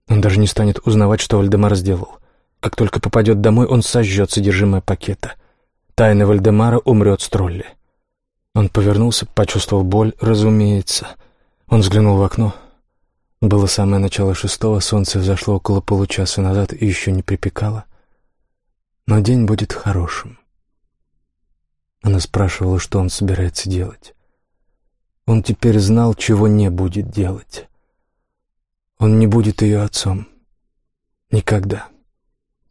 Speaker 1: Он даже не станет узнавать, что Вальдемар сделал. Как только попадет домой, он сожжет содержимое пакета. Тайна Вальдемара умрет с Тролле. Он повернулся, почувствовал боль, разумеется. Он взглянул в окно. Было самое начало шестого, солнце взошло около получаса назад и еще не припекало. Но день будет хорошим. Она спрашивала, что он собирается делать. Он теперь знал, чего не будет делать. Он не будет ее отцом. Никогда.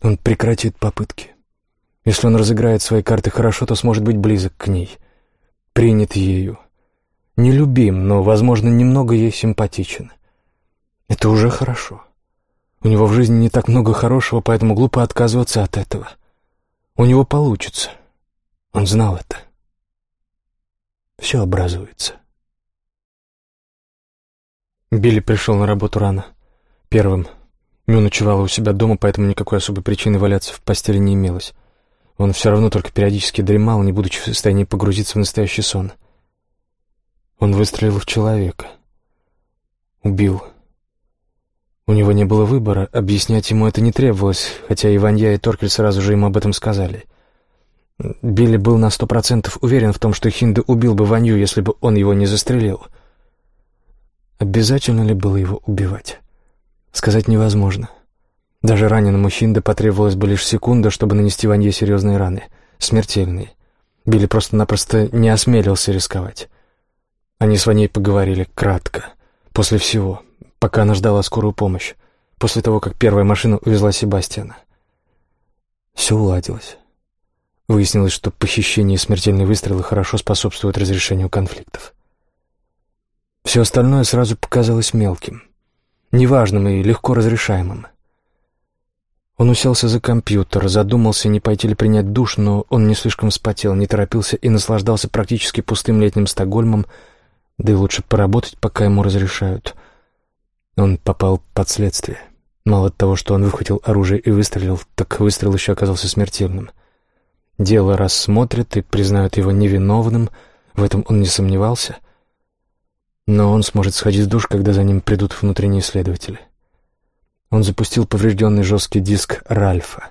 Speaker 1: Он прекратит попытки. Если он разыграет свои карты хорошо, то сможет быть близок к ней. Принят ею. Нелюбим, но, возможно, немного ей симпатичен. Это уже хорошо. У него в жизни не так много хорошего, поэтому глупо отказываться от этого. У него получится. Он знал это. Все образуется. Билли пришел на работу рано. Первым. Мю ночевала у себя дома, поэтому никакой особой причины валяться в постели не имелось. Он все равно только периодически дремал, не будучи в состоянии погрузиться в настоящий сон. Он выстрелил в человека. Убил. У него не было выбора, объяснять ему это не требовалось, хотя и Ванья, и Торкель сразу же ему об этом сказали. Билли был на сто процентов уверен в том, что Хинда убил бы Ванью, если бы он его не застрелил. Обязательно ли было его убивать? Сказать невозможно. Даже раненому Хинде потребовалось бы лишь секунда, чтобы нанести Ванье серьезные раны, смертельные. Билли просто-напросто не осмелился рисковать. Они с Ваней поговорили кратко, после всего, пока она ждала скорую помощь, после того, как первая машина увезла Себастьяна. Все уладилось. Выяснилось, что похищение и смертельные выстрелы хорошо способствуют разрешению конфликтов. Все остальное сразу показалось мелким, неважным и легко разрешаемым. Он уселся за компьютер, задумался, не пойти ли принять душ, но он не слишком вспотел, не торопился и наслаждался практически пустым летним Стокгольмом, да и лучше поработать, пока ему разрешают. Он попал под следствие. Мало того, что он выхватил оружие и выстрелил, так выстрел еще оказался смертельным. Дело рассмотрят и признают его невиновным, в этом он не сомневался. Но он сможет сходить в душ, когда за ним придут внутренние следователи. Он запустил поврежденный жесткий диск Ральфа.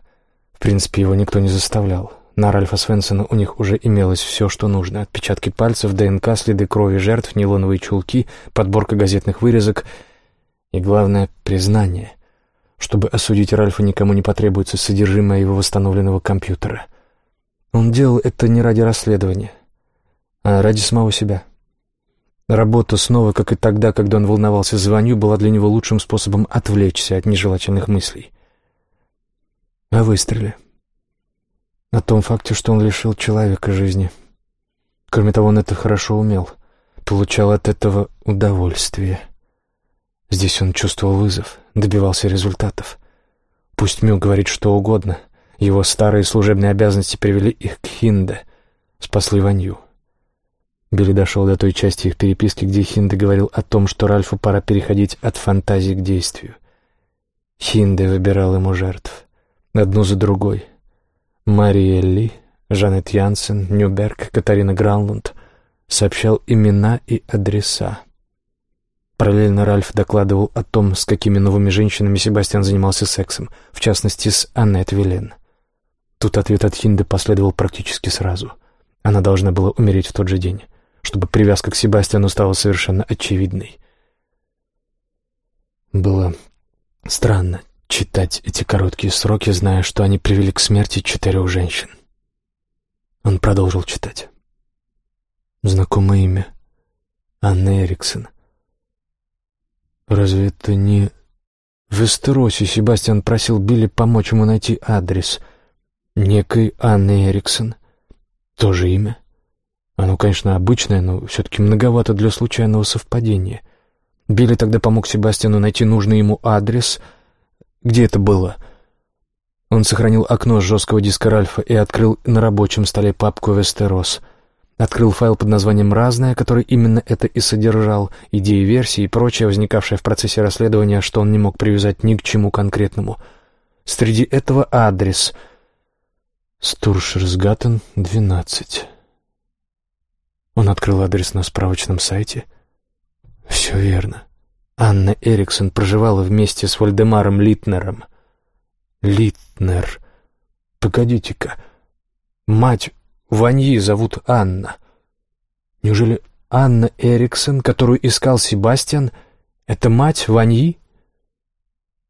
Speaker 1: В принципе, его никто не заставлял. На Ральфа Свенсона у них уже имелось все, что нужно. Отпечатки пальцев, ДНК, следы крови жертв, нейлоновые чулки, подборка газетных вырезок и, главное, признание. Чтобы осудить Ральфа, никому не потребуется содержимое его восстановленного компьютера. Он делал это не ради расследования, а ради самого себя. Работа снова, как и тогда, когда он волновался за Ваню, была для него лучшим способом отвлечься от нежелательных мыслей. О выстреле. О том факте, что он лишил человека жизни. Кроме того, он это хорошо умел. Получал от этого удовольствие. Здесь он чувствовал вызов, добивался результатов. Пусть Мю говорит что угодно. Его старые служебные обязанности привели их к Хинде, спасли Ванью. Билли дошел до той части их переписки, где Хинде говорил о том, что Ральфу пора переходить от фантазии к действию. Хинде выбирал ему жертв, одну за другой. Мария Ли, Жанет Янсен, Нюберг, Катарина Гранлунд сообщал имена и адреса. Параллельно Ральф докладывал о том, с какими новыми женщинами Себастьян занимался сексом, в частности, с Аннет Вилен. Тут ответ от Хинде последовал практически сразу. Она должна была умереть в тот же день чтобы привязка к Себастьяну стала совершенно очевидной. Было странно читать эти короткие сроки, зная, что они привели к смерти четырех женщин. Он продолжил читать. Знакомое имя. Анна Эриксон. Разве это не... В Эстеросе Себастьян просил Билли помочь ему найти адрес некой Анны Эриксон. То же имя. Оно, конечно, обычное, но все-таки многовато для случайного совпадения. Билли тогда помог Себастьяну найти нужный ему адрес. Где это было? Он сохранил окно с жесткого диска Ральфа и открыл на рабочем столе папку «Вестерос». Открыл файл под названием «Разное», который именно это и содержал, идеи версии и прочее, возникавшее в процессе расследования, что он не мог привязать ни к чему конкретному. Среди этого адрес «Стуршерсгаттен, 12». Он открыл адрес на справочном сайте. Все верно. Анна Эриксон проживала вместе с Вальдемаром Литнером. Литнер. Погодите-ка. Мать Ваньи зовут Анна. Неужели Анна Эриксон, которую искал Себастьян, это мать Ваньи?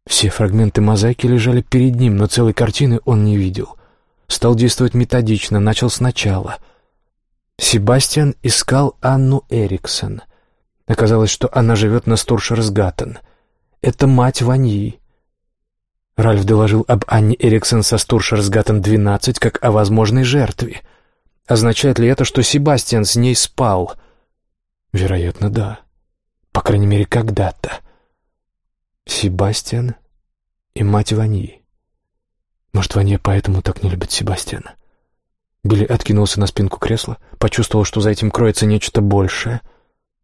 Speaker 1: Все фрагменты мозаики лежали перед ним, но целой картины он не видел. Стал действовать методично, начал сначала — Себастьян искал Анну Эриксон. Оказалось, что она живет на Стуршерсгаттен. Это мать Ваньи. Ральф доложил об Анне Эриксон со Стуршерсгаттен-12 как о возможной жертве. Означает ли это, что Себастьян с ней спал? Вероятно, да. По крайней мере, когда-то. Себастьян и мать Ваньи. Может, Ванья поэтому так не любит Себастьяна? Билли откинулся на спинку кресла, почувствовал, что за этим кроется нечто большее.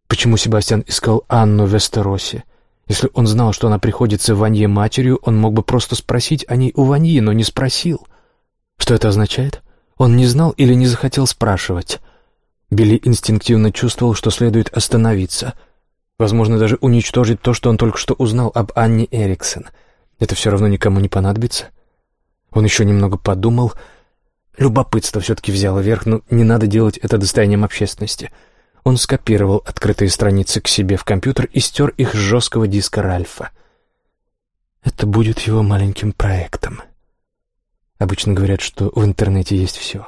Speaker 1: Почему Себастьян искал Анну в Вестеросе? Если он знал, что она приходится Ванье матерью, он мог бы просто спросить о ней у Ваньи, но не спросил. Что это означает? Он не знал или не захотел спрашивать. Билли инстинктивно чувствовал, что следует остановиться. Возможно, даже уничтожить то, что он только что узнал об Анне Эриксон. Это все равно никому не понадобится. Он еще немного подумал. Любопытство все-таки взяло верх, но не надо делать это достоянием общественности — он скопировал открытые страницы к себе в компьютер и стер их с жесткого диска Ральфа. Это будет его маленьким проектом. Обычно говорят, что в интернете есть все.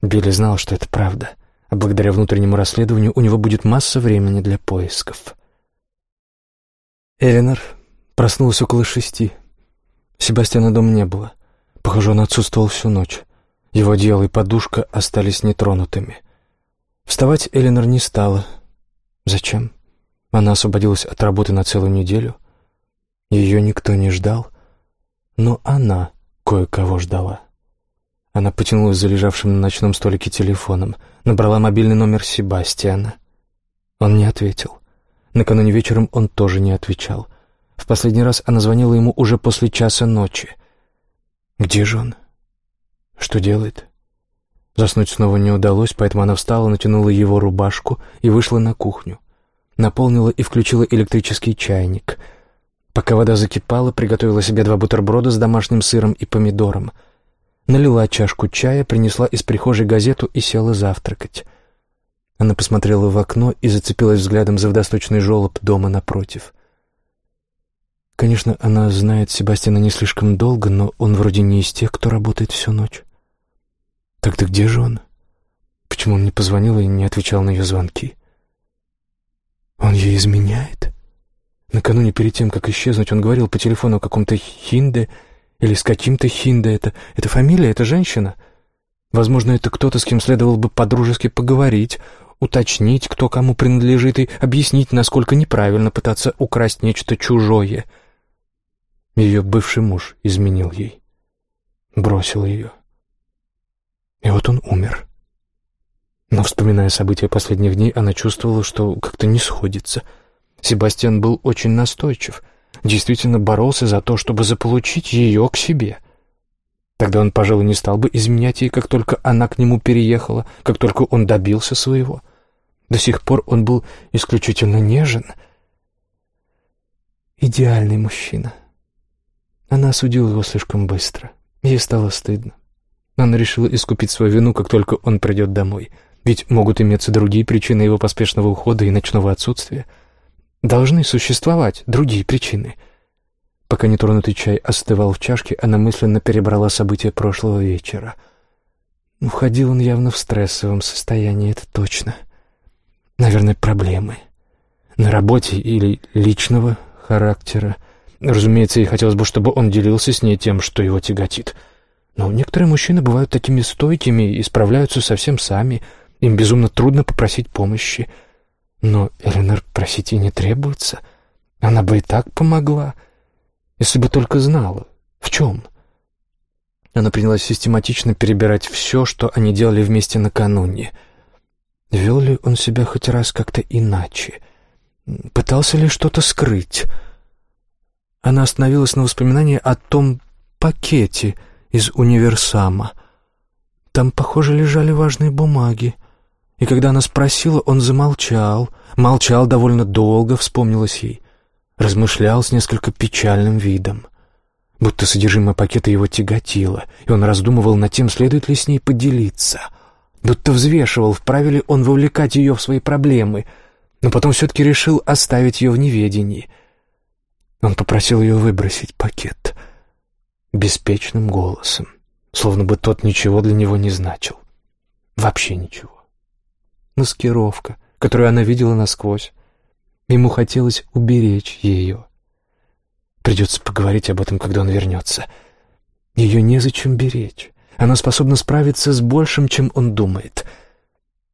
Speaker 1: Билли знал, что это правда, а благодаря внутреннему расследованию у него будет масса времени для поисков. Эленор проснулась около шести. Себастьяна дома не было. Похоже, он отсутствовал всю ночь. Его одеяло и подушка остались нетронутыми. Вставать Эленор не стала. Зачем? Она освободилась от работы на целую неделю. Ее никто не ждал, но она кое-кого ждала. Она потянулась за лежавшим на ночном столике телефоном, набрала мобильный номер Себастьяна. Он не ответил. Накануне вечером он тоже не отвечал. В последний раз она звонила ему уже после часа ночи. Где же он? Что делает? Заснуть снова не удалось, поэтому она встала, натянула его рубашку и вышла на кухню. Наполнила и включила электрический чайник. Пока вода закипала, приготовила себе два бутерброда с домашним сыром и помидором. Налила чашку чая, принесла из прихожей газету и села завтракать. Она посмотрела в окно и зацепилась взглядом за водосточный желоб дома напротив. Конечно, она знает Себастьяна не слишком долго, но он вроде не из тех, кто работает всю ночь. Тогда где же он? Почему он не позвонил и не отвечал на ее звонки? Он ей изменяет? Накануне перед тем, как исчезнуть, он говорил по телефону о каком-то Хинде или с каким-то Хинде. Это, это фамилия, это женщина. Возможно, это кто-то, с кем следовало бы подружески поговорить, уточнить, кто кому принадлежит, и объяснить, насколько неправильно пытаться украсть нечто чужое. Ее бывший муж изменил ей, бросил ее. И вот он умер. Но, вспоминая события последних дней, она чувствовала, что как-то не сходится. Себастьян был очень настойчив, действительно боролся за то, чтобы заполучить ее к себе. Тогда он, пожалуй, не стал бы изменять ей, как только она к нему переехала, как только он добился своего. До сих пор он был исключительно нежен. Идеальный мужчина. Она осудила его слишком быстро. Ей стало стыдно. Она решила искупить свою вину, как только он придет домой. Ведь могут иметься другие причины его поспешного ухода и ночного отсутствия. Должны существовать другие причины. Пока нетронутый чай остывал в чашке, она мысленно перебрала события прошлого вечера. Уходил он явно в стрессовом состоянии, это точно. Наверное, проблемы. На работе или личного характера. Разумеется, ей хотелось бы, чтобы он делился с ней тем, что его тяготит — но некоторые мужчины бывают такими стойкими и справляются совсем сами. Им безумно трудно попросить помощи. Но Эленор просить и не требуется. Она бы и так помогла, если бы только знала, в чем. Она принялась систематично перебирать все, что они делали вместе накануне. Вел ли он себя хоть раз как-то иначе? Пытался ли что-то скрыть? Она остановилась на воспоминании о том пакете — из универсама. Там, похоже, лежали важные бумаги. И когда она спросила, он замолчал. Молчал довольно долго, вспомнилось ей. Размышлял с несколько печальным видом. Будто содержимое пакета его тяготило, и он раздумывал над тем, следует ли с ней поделиться. Будто взвешивал, вправе ли он вовлекать ее в свои проблемы, но потом все-таки решил оставить ее в неведении. Он попросил ее выбросить пакет — беспечным голосом, словно бы тот ничего для него не значил. Вообще ничего. маскировка, которую она видела насквозь. Ему хотелось уберечь ее. Придется поговорить об этом, когда он вернется. Ее незачем беречь. Она способна справиться с большим, чем он думает.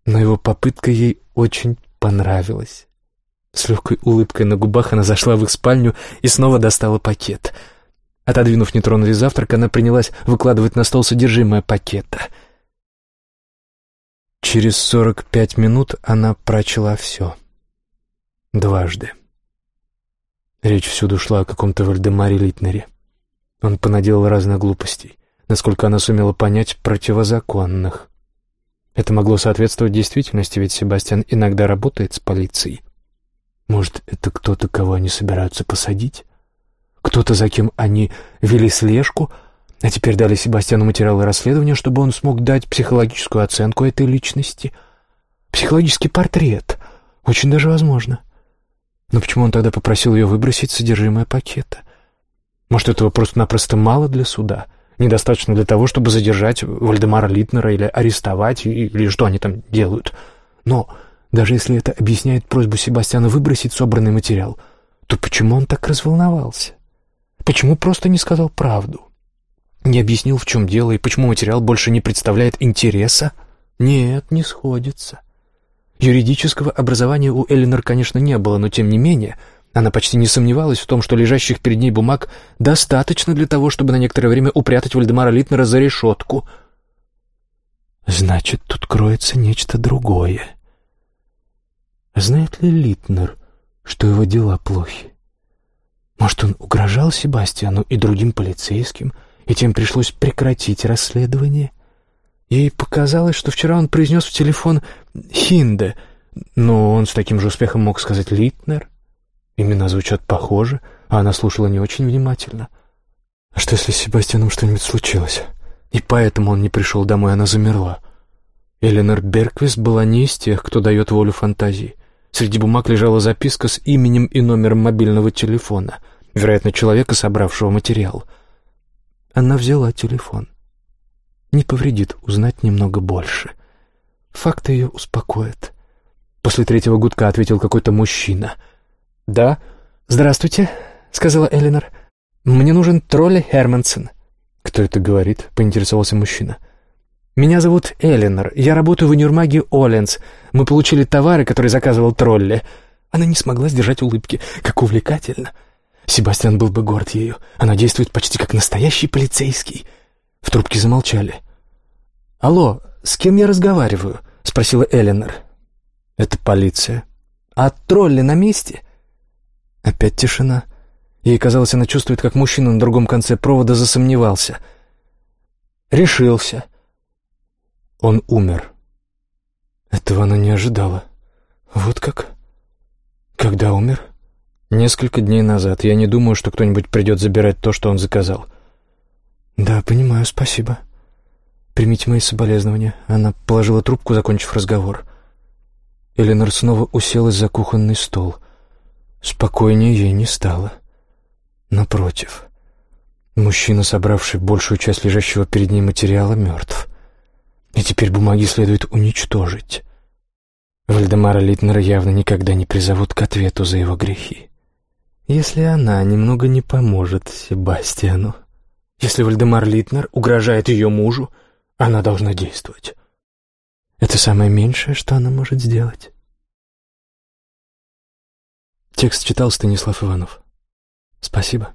Speaker 1: Но его попытка ей очень понравилась. С легкой улыбкой на губах она зашла в их спальню и снова достала пакет. Отодвинув нетронутый завтрак, она принялась выкладывать на стол содержимое пакета. Через сорок пять минут она прочла все. Дважды. Речь всюду шла о каком-то Вальдемаре Литнере. Он понаделал разных глупостей, насколько она сумела понять, противозаконных. Это могло соответствовать действительности, ведь Себастьян иногда работает с полицией. Может, это кто-то, кого они собираются посадить? Кто-то, за кем они вели слежку, а теперь дали Себастьяну материалы расследования, чтобы он смог дать психологическую оценку этой личности. Психологический портрет. Очень даже возможно. Но почему он тогда попросил ее выбросить содержимое пакета? Может, этого просто-напросто мало для суда? Недостаточно для того, чтобы задержать Вальдемара Литнера или арестовать, или что они там делают. Но даже если это объясняет просьбу Себастьяна выбросить собранный материал, то почему он так разволновался? Почему просто не сказал правду? Не объяснил, в чем дело, и почему материал больше не представляет интереса? Нет, не сходится. Юридического образования у Эллинор, конечно, не было, но тем не менее она почти не сомневалась в том, что лежащих перед ней бумаг достаточно для того, чтобы на некоторое время упрятать Вальдемара Литнера за решетку. Значит, тут кроется нечто другое. Знает ли Литнер, что его дела плохи? Может, он угрожал Себастьяну и другим полицейским, и тем пришлось прекратить расследование? Ей показалось, что вчера он произнес в телефон «Хинде», но он с таким же успехом мог сказать «Литнер». Имена звучат похоже, а она слушала не очень внимательно. А что, если с Себастьяном что-нибудь случилось? И поэтому он не пришел домой, она замерла. Эленор Берквист была не из тех, кто дает волю фантазии. Среди бумаг лежала записка с именем и номером мобильного телефона, вероятно, человека, собравшего материал. Она взяла телефон. Не повредит узнать немного больше. Факты ее успокоят. После третьего гудка ответил какой-то мужчина. «Да?» «Здравствуйте», — сказала Элинор. «Мне нужен тролль Хермансон». «Кто это говорит?» — поинтересовался мужчина. «Да». «Меня зовут Элинор. Я работаю в универмаге Оленс. Мы получили товары, которые заказывал Тролли». Она не смогла сдержать улыбки. Как увлекательно. Себастьян был бы горд ею. Она действует почти как настоящий полицейский. В трубке замолчали. «Алло, с кем я разговариваю?» — спросила Элинор. «Это полиция». «А тролли на месте?» Опять тишина. Ей казалось, она чувствует, как мужчина на другом конце провода засомневался. «Решился». Он умер. Этого она не ожидала. Вот как? Когда умер? Несколько дней назад. Я не думаю, что кто-нибудь придет забирать то, что он заказал. Да, понимаю, спасибо. Примите мои соболезнования. Она положила трубку, закончив разговор. Эленор снова уселась за кухонный стол. Спокойнее ей не стало. Напротив, мужчина, собравший большую часть лежащего перед ней материала, мертв. И теперь бумаги следует уничтожить. Вальдемара Литнера явно никогда не призовут к ответу за его грехи. Если она немного не поможет Себастьяну, если Вальдемар Литнер угрожает ее мужу, она должна действовать. Это самое меньшее, что она может сделать. Текст читал Станислав Иванов. Спасибо.